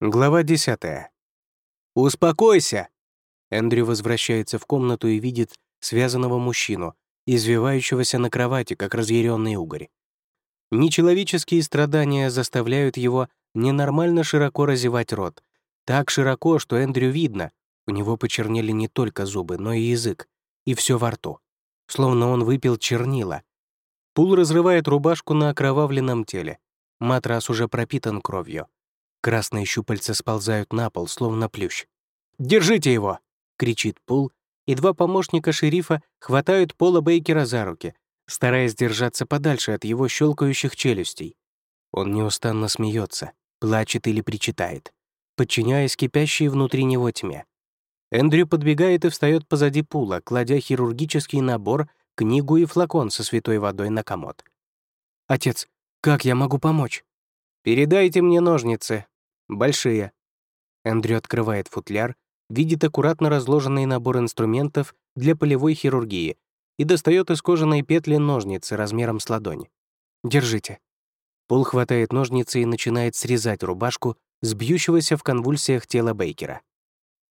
Глава 10. «Успокойся!» Эндрю возвращается в комнату и видит связанного мужчину, извивающегося на кровати, как разъяренный угорь. Нечеловеческие страдания заставляют его ненормально широко разевать рот. Так широко, что Эндрю видно, у него почернели не только зубы, но и язык, и все во рту. Словно он выпил чернила. Пул разрывает рубашку на окровавленном теле. Матрас уже пропитан кровью. Красные щупальца сползают на пол, словно плющ. «Держите его!» — кричит Пул, и два помощника шерифа хватают Пола Бейкера за руки, стараясь держаться подальше от его щелкающих челюстей. Он неустанно смеется, плачет или причитает, подчиняясь кипящей внутри него тьме. Эндрю подбегает и встает позади Пула, кладя хирургический набор, книгу и флакон со святой водой на комод. «Отец, как я могу помочь?» «Передайте мне ножницы. Большие». Эндрю открывает футляр, видит аккуратно разложенный набор инструментов для полевой хирургии и достает из кожаной петли ножницы размером с ладонь. «Держите». Пол хватает ножницы и начинает срезать рубашку с бьющегося в конвульсиях тела Бейкера.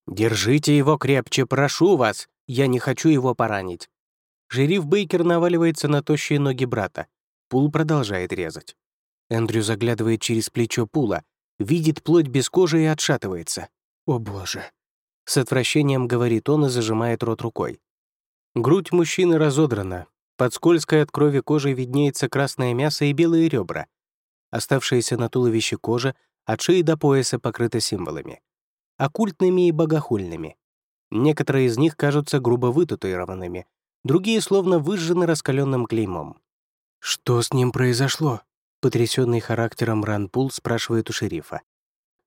«Держите его крепче, прошу вас! Я не хочу его поранить!» Шериф Бейкер наваливается на тощие ноги брата. Пул продолжает резать. Эндрю заглядывает через плечо Пула, видит плоть без кожи и отшатывается. «О боже!» С отвращением говорит он и зажимает рот рукой. Грудь мужчины разодрана. Под скользкой от крови кожей виднеется красное мясо и белые ребра. Оставшаяся на туловище кожа от шеи до пояса покрыта символами. Оккультными и богохульными. Некоторые из них кажутся грубо вытатуированными, другие словно выжжены раскаленным клеймом. «Что с ним произошло?» Потрясенный характером Ранпул спрашивает у шерифа.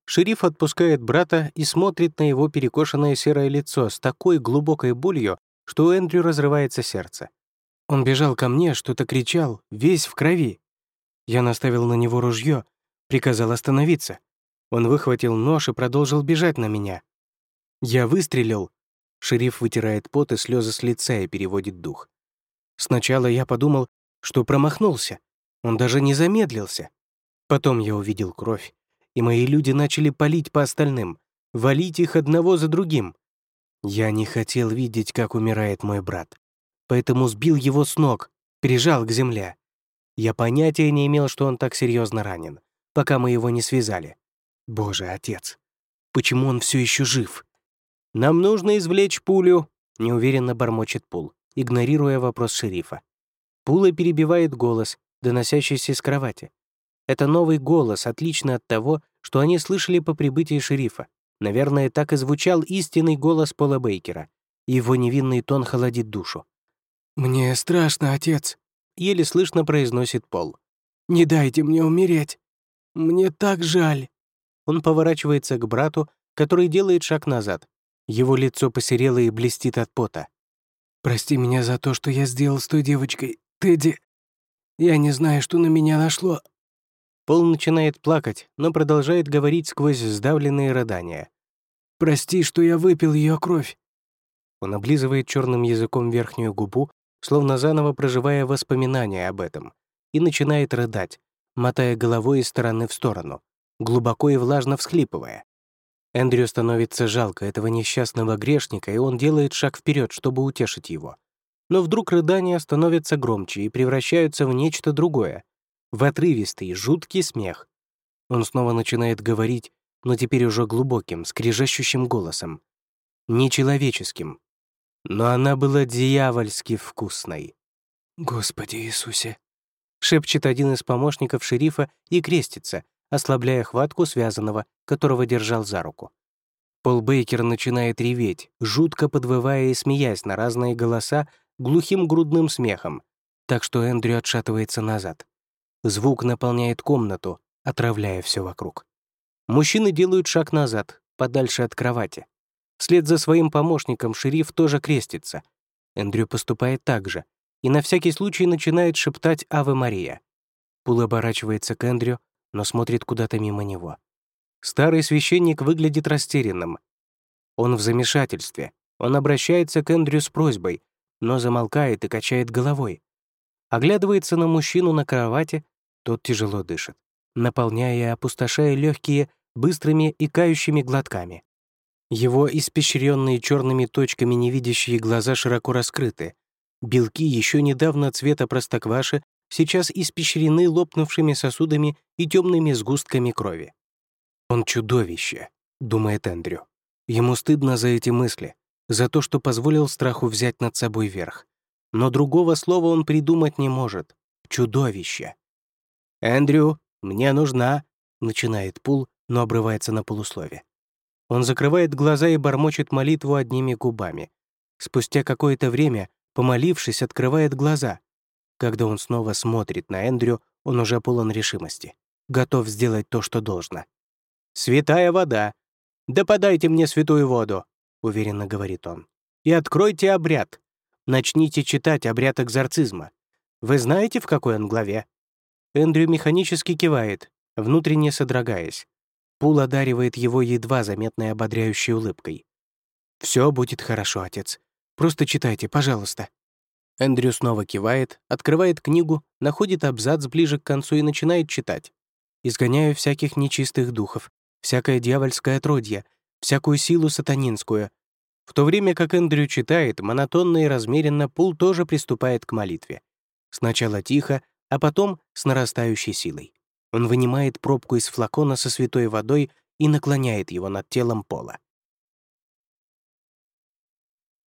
Шериф отпускает брата и смотрит на его перекошенное серое лицо с такой глубокой болью, что у Эндрю разрывается сердце. Он бежал ко мне, что-то кричал, весь в крови. Я наставил на него ружье, приказал остановиться. Он выхватил нож и продолжил бежать на меня. Я выстрелил. Шериф вытирает пот и слезы с лица и переводит дух. Сначала я подумал, что промахнулся, он даже не замедлился. Потом я увидел кровь, и мои люди начали палить по остальным, валить их одного за другим. Я не хотел видеть, как умирает мой брат, поэтому сбил его с ног, прижал к земле. Я понятия не имел, что он так серьезно ранен, пока мы его не связали. Боже, отец, почему он все еще жив? Нам нужно извлечь пулю, неуверенно бормочет Пул, игнорируя вопрос шерифа. Пула перебивает голос, доносящийся из кровати. Это новый голос, отличный от того, что они слышали по прибытии шерифа. Наверное, так и звучал истинный голос Пола Бейкера. Его невинный тон холодит душу. «Мне страшно, отец», — еле слышно произносит Пол. «Не дайте мне умереть. Мне так жаль». Он поворачивается к брату, который делает шаг назад. Его лицо посерело и блестит от пота. «Прости меня за то, что я сделал с той девочкой, Тедди. Я не знаю, что на меня нашло». Пол начинает плакать, но продолжает говорить сквозь сдавленные рыдания. «Прости, что я выпил ее кровь». Он облизывает черным языком верхнюю губу, словно заново проживая воспоминания об этом, и начинает рыдать, мотая головой из стороны в сторону, глубоко и влажно всхлипывая. Эндрю становится жалко этого несчастного грешника, и он делает шаг вперед, чтобы утешить его. Но вдруг рыдания становятся громче и превращаются в нечто другое, в отрывистый, жуткий смех. Он снова начинает говорить, но теперь уже глубоким, скрежещущим голосом. Нечеловеческим. Но она была дьявольски вкусной. «Господи Иисусе!» — шепчет один из помощников шерифа и крестится, ослабляя хватку связанного, которого держал за руку. Пол Бейкер начинает реветь, жутко подвывая и смеясь на разные голоса глухим грудным смехом, так что Эндрю отшатывается назад. Звук наполняет комнату, отравляя все вокруг. Мужчины делают шаг назад, подальше от кровати. Вслед за своим помощником шериф тоже крестится. Эндрю поступает так же и на всякий случай начинает шептать «Аве Мария». Пул оборачивается к Эндрю, но смотрит куда-то мимо него. Старый священник выглядит растерянным. Он в замешательстве. Он обращается к Эндрю с просьбой, но замолкает и качает головой. Оглядывается на мужчину на кровати, тот тяжело дышит, наполняя и опустошая легкие быстрыми и кающими глотками. Его испещренные черными точками невидящие глаза широко раскрыты. Белки еще недавно цвета простокваши сейчас испещрены лопнувшими сосудами и темными сгустками крови. «Он чудовище», — думает Эндрю. Ему стыдно за эти мысли, за то, что позволил страху взять над собой верх. Но другого слова он придумать не может. Чудовище. «Эндрю, мне нужна», — начинает Пул, но обрывается на полуслове. Он закрывает глаза и бормочет молитву одними губами. Спустя какое-то время, помолившись, открывает глаза. Когда он снова смотрит на Эндрю, он уже полон решимости, готов сделать то, что должно. «Святая вода! Да подайте мне святую воду!» — уверенно говорит он. «И откройте обряд. Начните читать обряд экзорцизма. Вы знаете, в какой он главе?» Эндрю механически кивает, внутренне содрогаясь. Пул одаривает его едва заметной ободряющей улыбкой. «Все будет хорошо, отец. Просто читайте, пожалуйста». Эндрю снова кивает, открывает книгу, находит абзац ближе к концу и начинает читать. «Изгоняю всяких нечистых духов, всякое дьявольское отродье, всякую силу сатанинскую». В то время как Эндрю читает, монотонно и размеренно Пул тоже приступает к молитве. Сначала тихо, а потом с нарастающей силой. Он вынимает пробку из флакона со святой водой и наклоняет его над телом пола.